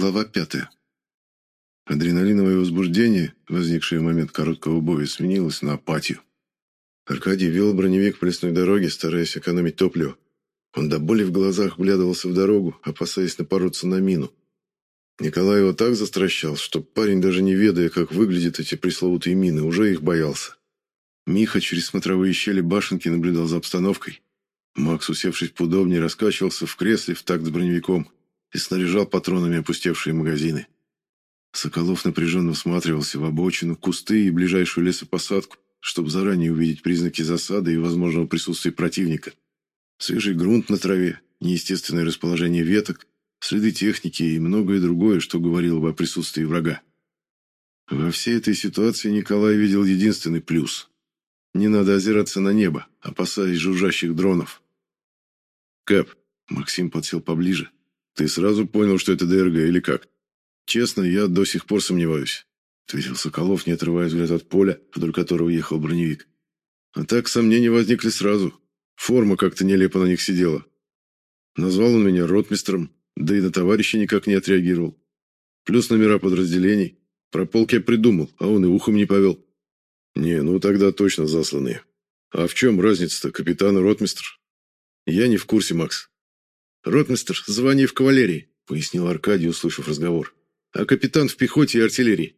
Глава пятая. Адреналиновое возбуждение, возникшее в момент короткого боя, сменилось на апатию. Аркадий вел броневик по лесной дороге, стараясь экономить топливо. Он до боли в глазах вглядывался в дорогу, опасаясь напороться на мину. Николай его так застращал, что парень, даже не ведая, как выглядят эти пресловутые мины, уже их боялся. Миха через смотровые щели башенки наблюдал за обстановкой. Макс, усевшись поудобнее, раскачивался в кресле в такт с броневиком и снаряжал патронами опустевшие магазины. Соколов напряженно всматривался в обочину, кусты и ближайшую лесопосадку, чтобы заранее увидеть признаки засады и возможного присутствия противника. Свежий грунт на траве, неестественное расположение веток, следы техники и многое другое, что говорило бы о присутствии врага. Во всей этой ситуации Николай видел единственный плюс. Не надо озираться на небо, опасаясь жужжащих дронов. «Кэп», — Максим подсел поближе, — «ты сразу понял, что это ДРГ или как?» «Честно, я до сих пор сомневаюсь», — ответил Соколов, не отрывая взгляд от поля, вдоль которого ехал броневик. «А так сомнения возникли сразу. Форма как-то нелепо на них сидела. Назвал он меня ротмистром, да и на товарища никак не отреагировал. Плюс номера подразделений. Про полк я придумал, а он и ухом не повел. Не, ну тогда точно засланные. А в чем разница-то, капитан и ротмистр? Я не в курсе, Макс. Ротмистр, звание в кавалерии, пояснил Аркадий, услышав разговор. А капитан в пехоте и артиллерии.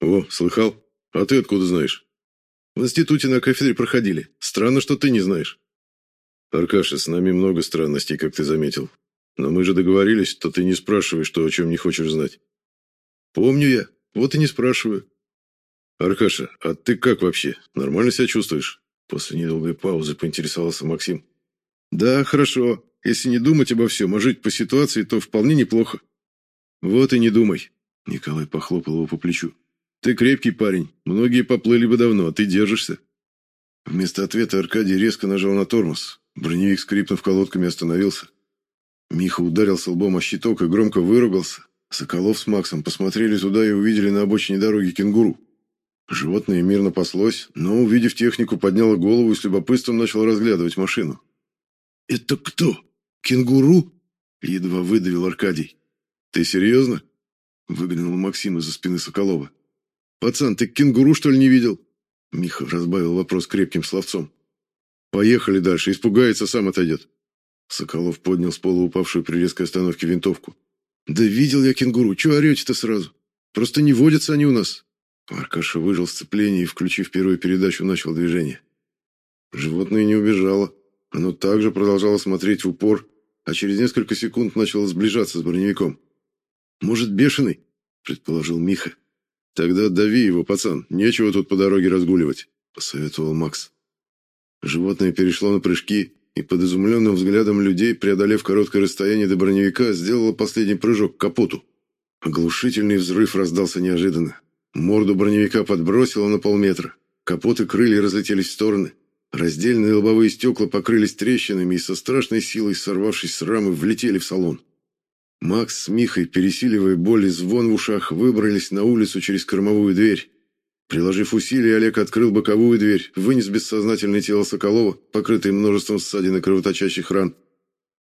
О, слыхал? А ты откуда знаешь? В институте на кафедре проходили. Странно, что ты не знаешь. Аркаша, с нами много странностей, как ты заметил. Но мы же договорились, что ты не спрашиваешь то, о чем не хочешь знать. Помню я, вот и не спрашиваю. Аркаша, а ты как вообще? Нормально себя чувствуешь? После недолгой паузы поинтересовался Максим. Да, хорошо. Если не думать обо всем, а жить по ситуации, то вполне неплохо. Вот и не думай. Николай похлопал его по плечу. Ты крепкий парень. Многие поплыли бы давно, а ты держишься. Вместо ответа Аркадий резко нажал на тормоз. Броневик, скрипнув колодками, остановился. Миха ударился лбом о щиток и громко выругался. Соколов с Максом посмотрели туда и увидели на обочине дороги кенгуру. Животное мирно паслось, но, увидев технику, подняло голову и с любопытством начало разглядывать машину. «Это кто? Кенгуру?» — едва выдавил Аркадий. «Ты серьезно?» — выглянул Максим из-за спины Соколова. «Пацан, ты кенгуру, что ли, не видел?» Миха разбавил вопрос крепким словцом. «Поехали дальше, испугается, сам отойдет». Соколов поднял с пола упавшую при резкой остановке винтовку. «Да видел я кенгуру, чего орете-то сразу? Просто не водятся они у нас. Аркаша выжил сцепление и, включив первую передачу, начал движение. Животное не убежало. Оно также продолжало смотреть в упор, а через несколько секунд начало сближаться с броневиком. «Может, бешеный?» – предположил Миха. «Тогда дави его, пацан. Нечего тут по дороге разгуливать», – посоветовал Макс. Животное перешло на прыжки и под изумленным взглядом людей, преодолев короткое расстояние до броневика, сделало последний прыжок к капоту. Оглушительный взрыв раздался неожиданно. Морду броневика подбросило на полметра. Капот и крылья разлетелись в стороны. Раздельные лобовые стекла покрылись трещинами и со страшной силой, сорвавшись с рамы, влетели в салон. Макс с Михой, пересиливая боль и звон в ушах, выбрались на улицу через кормовую дверь. Приложив усилия, Олег открыл боковую дверь, вынес бессознательное тело Соколова, покрытое множеством ссадин и кровоточащих ран.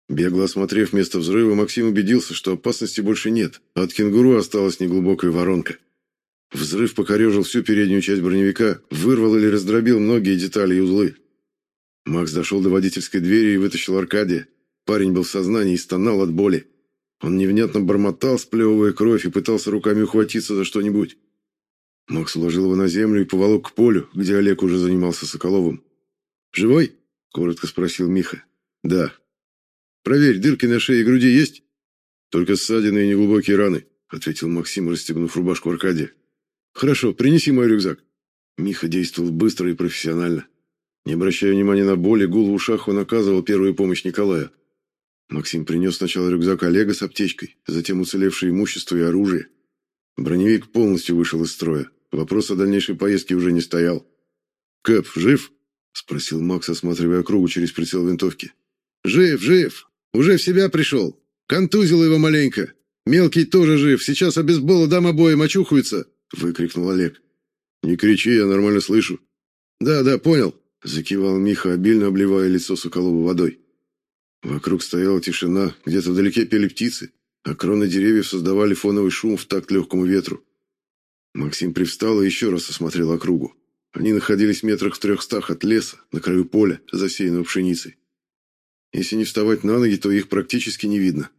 Бегло осмотрев место взрыва, Максим убедился, что опасности больше нет, а от кенгуру осталась неглубокая воронка. Взрыв покорежил всю переднюю часть броневика, вырвал или раздробил многие детали и узлы. Макс дошел до водительской двери и вытащил Аркадия. Парень был в сознании и стонал от боли. Он невнятно бормотал, сплевывая кровь, и пытался руками ухватиться за что-нибудь. Макс уложил его на землю и поволок к полю, где Олег уже занимался Соколовым. «Живой?» — коротко спросил Миха. «Да». «Проверь, дырки на шее и груди есть?» «Только ссадины и неглубокие раны», — ответил Максим, расстегнув рубашку Аркадия. «Хорошо, принеси мой рюкзак». Миха действовал быстро и профессионально. Не обращая внимания на боль и гул в ушах, он оказывал первую помощь Николая. Максим принес сначала рюкзак Олега с аптечкой, затем уцелевшее имущество и оружие. Броневик полностью вышел из строя. Вопрос о дальнейшей поездке уже не стоял. «Кэп, жив?» – спросил Макс, осматривая кругу через прицел винтовки. «Жив, жив! Уже в себя пришел! Контузил его маленько! Мелкий тоже жив, сейчас обезбола дам обоим, очухаются!» — выкрикнул Олег. «Не кричи, я нормально слышу». «Да, да, понял», — закивал Миха, обильно обливая лицо Соколова водой. Вокруг стояла тишина, где-то вдалеке пели птицы, а кроны деревьев создавали фоновый шум в такт легкому ветру. Максим привстал и еще раз осмотрел округу. Они находились в метрах в трехстах от леса, на краю поля, засеянного пшеницей. Если не вставать на ноги, то их практически не видно.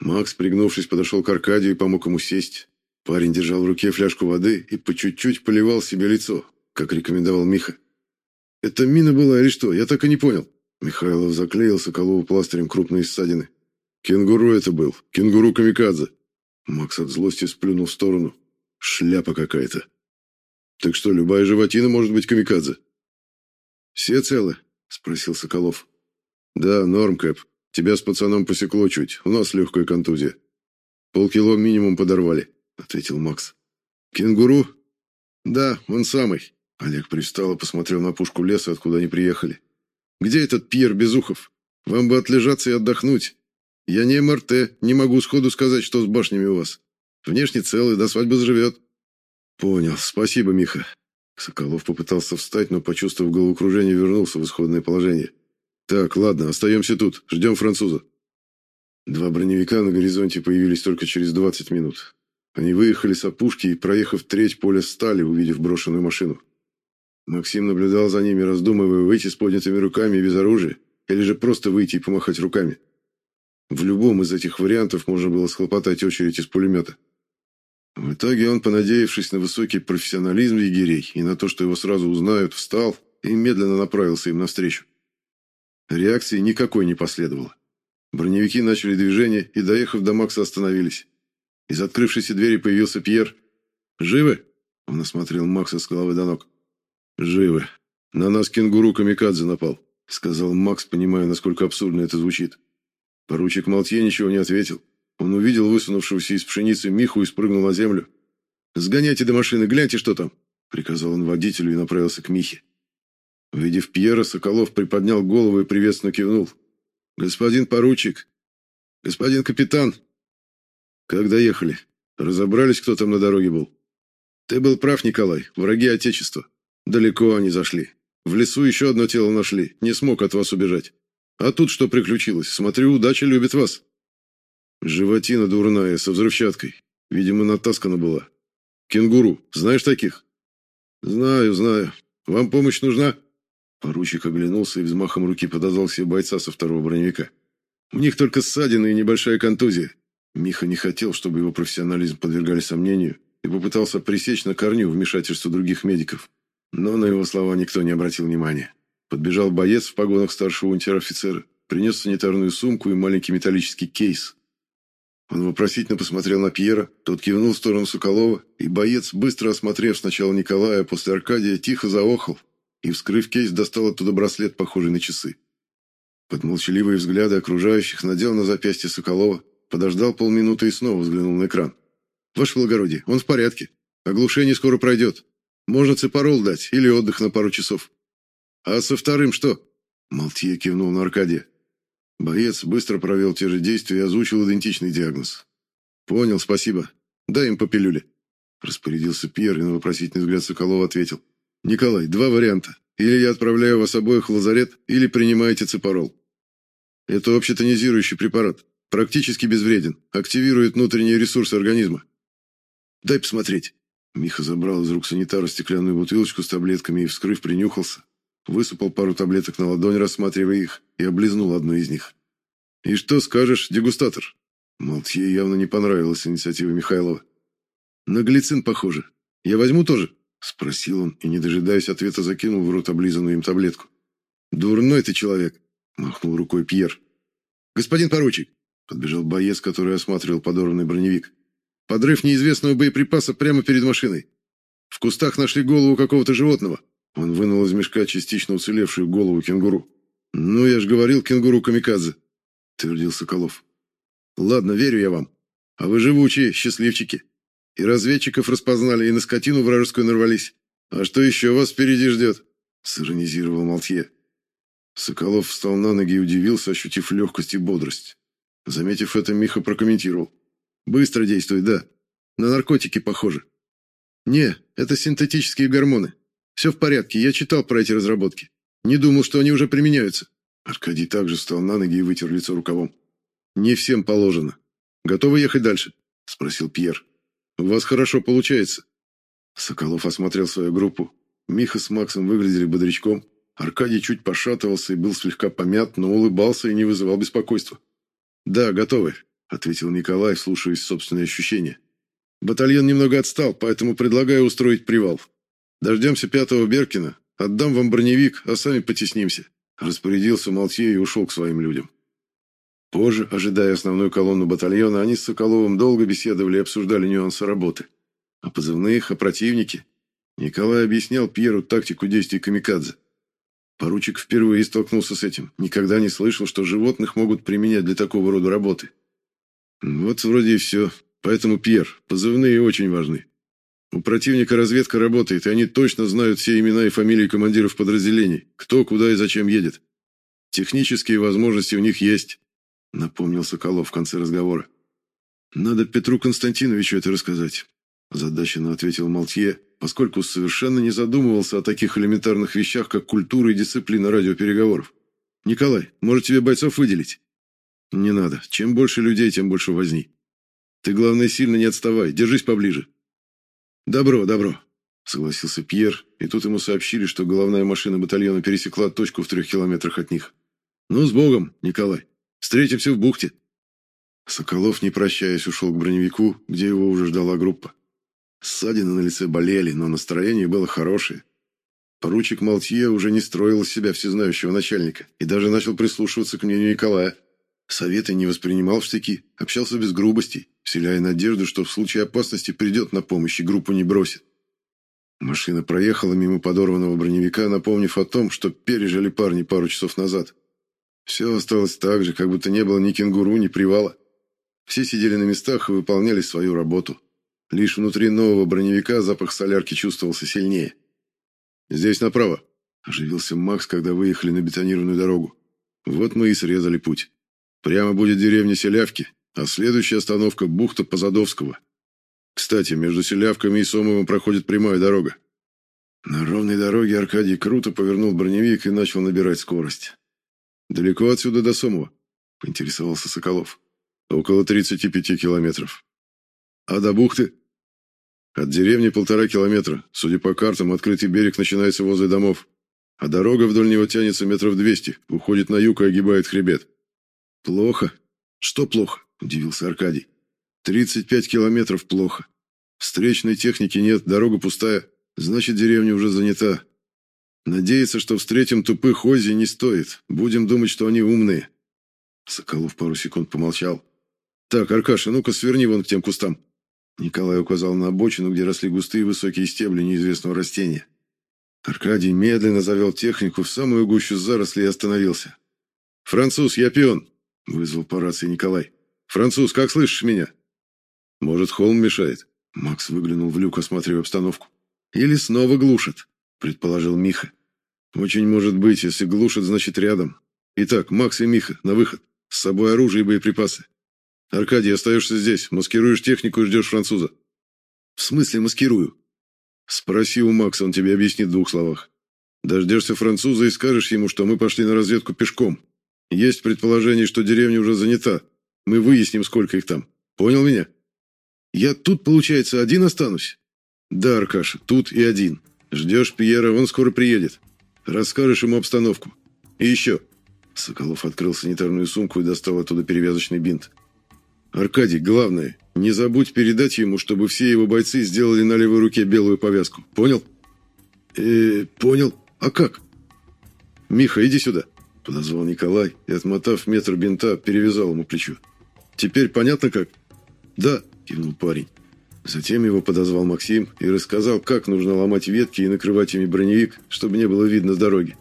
Макс, пригнувшись, подошел к Аркадию и помог ему сесть. Парень держал в руке фляжку воды и по чуть-чуть поливал себе лицо, как рекомендовал Миха. «Это мина была или что? Я так и не понял». Михайлов заклеил Соколову пластырем крупные ссадины. «Кенгуру это был. Кенгуру-камикадзе». Макс от злости сплюнул в сторону. «Шляпа какая-то». «Так что, любая животина может быть камикадзе?» «Все целы?» — спросил Соколов. «Да, норм, Кэп. Тебя с пацаном посекло чуть. У нас легкая контузия. Полкило минимум подорвали», — ответил Макс. «Кенгуру?» «Да, он самый». Олег привстал и посмотрел на пушку леса, откуда они приехали. «Где этот Пьер Безухов? Вам бы отлежаться и отдохнуть. Я не МРТ, не могу сходу сказать, что с башнями у вас. Внешне целый, до свадьбы заживет». «Понял. Спасибо, Миха». Соколов попытался встать, но, почувствовав головокружение, вернулся в исходное положение. «Так, ладно, остаемся тут. Ждем француза». Два броневика на горизонте появились только через 20 минут. Они выехали с опушки и, проехав треть поля, стали, увидев брошенную машину. Максим наблюдал за ними, раздумывая, выйти с поднятыми руками и без оружия, или же просто выйти и помахать руками. В любом из этих вариантов можно было схлопотать очередь из пулемета. В итоге он, понадеявшись на высокий профессионализм егерей и на то, что его сразу узнают, встал и медленно направился им навстречу. Реакции никакой не последовало. Броневики начали движение и, доехав до Макса, остановились. Из открывшейся двери появился Пьер. «Живы?» – он осмотрел Макса с головы до ног. «Живы. На нас кенгуру Камикадзе напал», – сказал Макс, понимая, насколько абсурдно это звучит. Поручик Малтье ничего не ответил. Он увидел высунувшегося из пшеницы Миху и спрыгнул на землю. «Сгоняйте до машины, гляньте, что там!» — приказал он водителю и направился к Михе. Увидев Пьера, Соколов приподнял голову и приветственно кивнул. «Господин поручик! Господин капитан!» «Как доехали? Разобрались, кто там на дороге был?» «Ты был прав, Николай. Враги Отечества. Далеко они зашли. В лесу еще одно тело нашли. Не смог от вас убежать. А тут что приключилось? Смотрю, удача любит вас». Животина дурная, со взрывчаткой. Видимо, натаскана была. Кенгуру. Знаешь таких? Знаю, знаю. Вам помощь нужна? Поручик оглянулся и взмахом руки подозвал себе бойца со второго броневика. У них только ссадины и небольшая контузия. Миха не хотел, чтобы его профессионализм подвергали сомнению, и попытался пресечь на корню вмешательство других медиков. Но на его слова никто не обратил внимания. Подбежал боец в погонах старшего унтер-офицера, принес санитарную сумку и маленький металлический кейс. Он вопросительно посмотрел на Пьера, тот кивнул в сторону Соколова, и боец, быстро осмотрев сначала Николая, а после Аркадия, тихо заохал и, вскрыв кейс, достал оттуда браслет, похожий на часы. Под молчаливые взгляды окружающих надел на запястье Соколова, подождал полминуты и снова взглянул на экран. «Ваше благородие, он в порядке. Оглушение скоро пройдет. Можно цепарол дать или отдых на пару часов». «А со вторым что?» Малтье кивнул на Аркадия. Боец быстро провел те же действия и озвучил идентичный диагноз. «Понял, спасибо. Дай им по пилюле». Распорядился Пьер и на вопросительный взгляд Соколова ответил. «Николай, два варианта. Или я отправляю вас обоих в лазарет, или принимаете ципарол. Это общетонизирующий препарат. Практически безвреден. Активирует внутренние ресурсы организма. Дай посмотреть». Миха забрал из рук санитара стеклянную бутылочку с таблетками и, вскрыв, принюхался. Высыпал пару таблеток на ладонь, рассматривая их, и облизнул одну из них. «И что скажешь, дегустатор?» Малтье явно не понравилась инициатива Михайлова. «На глицин похоже. Я возьму тоже?» Спросил он и, не дожидаясь ответа, закинул в рот облизанную им таблетку. «Дурной ты человек!» Махнул рукой Пьер. «Господин поручик!» Подбежал боец, который осматривал подорванный броневик. «Подрыв неизвестного боеприпаса прямо перед машиной. В кустах нашли голову какого-то животного. Он вынул из мешка частично уцелевшую голову кенгуру. «Ну, я же говорил, кенгуру камикадзе», — твердил Соколов. «Ладно, верю я вам. А вы живучие, счастливчики. И разведчиков распознали, и на скотину вражескую нарвались. А что еще вас впереди ждет?» — сиронизировал Малтье. Соколов встал на ноги и удивился, ощутив легкость и бодрость. Заметив это, Миха прокомментировал. «Быстро действует, да. На наркотики похоже». «Не, это синтетические гормоны. Все в порядке, я читал про эти разработки. Не думал, что они уже применяются. Аркадий также встал на ноги и вытер лицо рукавом. Не всем положено. готовы ехать дальше?» – спросил Пьер. «У вас хорошо получается». Соколов осмотрел свою группу. Миха с Максом выглядели бодрячком. Аркадий чуть пошатывался и был слегка помят, но улыбался и не вызывал беспокойства. «Да, готовы», — ответил Николай, слушаясь собственные ощущения. «Батальон немного отстал, поэтому предлагаю устроить привал. Дождемся пятого Беркина, отдам вам броневик, а сами потеснимся». Распорядился Малтье и ушел к своим людям. Позже, ожидая основную колонну батальона, они с Соколовым долго беседовали и обсуждали нюансы работы. О позывных, о противнике. Николай объяснял Пьеру тактику действий камикадзе. Поручик впервые столкнулся с этим. Никогда не слышал, что животных могут применять для такого рода работы. Вот вроде и все. Поэтому, Пьер, позывные очень важны. У противника разведка работает, и они точно знают все имена и фамилии командиров подразделений, кто, куда и зачем едет. Технические возможности у них есть, напомнил Соколов в конце разговора. Надо Петру Константиновичу это рассказать, задаченно ответил Малтье, поскольку совершенно не задумывался о таких элементарных вещах, как культура и дисциплина радиопереговоров. Николай, может тебе бойцов выделить? Не надо. Чем больше людей, тем больше возни. Ты, главное, сильно не отставай, держись поближе. «Добро, добро», — согласился Пьер, и тут ему сообщили, что головная машина батальона пересекла точку в трех километрах от них. «Ну, с Богом, Николай. Встретимся в бухте». Соколов, не прощаясь, ушел к броневику, где его уже ждала группа. Ссадины на лице болели, но настроение было хорошее. Поручик Малтье уже не строил из себя всезнающего начальника и даже начал прислушиваться к мнению Николая. Советы не воспринимал в штыки, общался без грубостей, вселяя надежду, что в случае опасности придет на помощь и группу не бросит. Машина проехала мимо подорванного броневика, напомнив о том, что пережили парни пару часов назад. Все осталось так же, как будто не было ни кенгуру, ни привала. Все сидели на местах и выполняли свою работу. Лишь внутри нового броневика запах солярки чувствовался сильнее. «Здесь направо», – оживился Макс, когда выехали на бетонированную дорогу. «Вот мы и срезали путь». Прямо будет деревня Селявки, а следующая остановка – бухта Позадовского. Кстати, между Селявками и Сомовым проходит прямая дорога. На ровной дороге Аркадий круто повернул броневик и начал набирать скорость. «Далеко отсюда до Сомова?» – поинтересовался Соколов. «Около 35 километров». «А до бухты?» «От деревни полтора километра. Судя по картам, открытый берег начинается возле домов. А дорога вдоль него тянется метров 200, уходит на юг и огибает хребет. «Плохо? Что плохо?» – удивился Аркадий. «Тридцать пять километров плохо. Встречной техники нет, дорога пустая. Значит, деревня уже занята. Надеяться, что встретим тупых Ози, не стоит. Будем думать, что они умные». Соколов пару секунд помолчал. «Так, Аркаша, ну-ка сверни вон к тем кустам». Николай указал на обочину, где росли густые высокие стебли неизвестного растения. Аркадий медленно завел технику в самую гущу зарослей и остановился. «Француз, я пион. Вызвал по рации Николай. «Француз, как слышишь меня?» «Может, холм мешает?» Макс выглянул в люк, осматривая обстановку. «Или снова глушит», — предположил Миха. «Очень может быть, если глушит, значит рядом. Итак, Макс и Миха, на выход. С собой оружие и боеприпасы. Аркадий, остаешься здесь, маскируешь технику и ждешь француза». «В смысле маскирую?» «Спроси у Макса, он тебе объяснит в двух словах. Дождешься француза и скажешь ему, что мы пошли на разведку пешком. Есть предположение, что деревня уже занята. Мы выясним, сколько их там. Понял меня? Я тут, получается, один останусь? Да, Аркаша, тут и один. Ждешь Пьера, он скоро приедет. Расскажешь ему обстановку. И еще. Соколов открыл санитарную сумку и достал оттуда перевязочный бинт. Аркадий, главное, не забудь передать ему, чтобы все его бойцы сделали на левой руке белую повязку. Понял? Э, понял. А как? Миха, иди сюда подозвал Николай и, отмотав метр бинта, перевязал ему плечо. «Теперь понятно как?» «Да», – кивнул парень. Затем его подозвал Максим и рассказал, как нужно ломать ветки и накрывать ими броневик, чтобы не было видно дороги.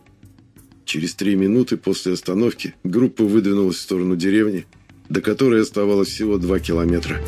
Через три минуты после остановки группа выдвинулась в сторону деревни, до которой оставалось всего два километра.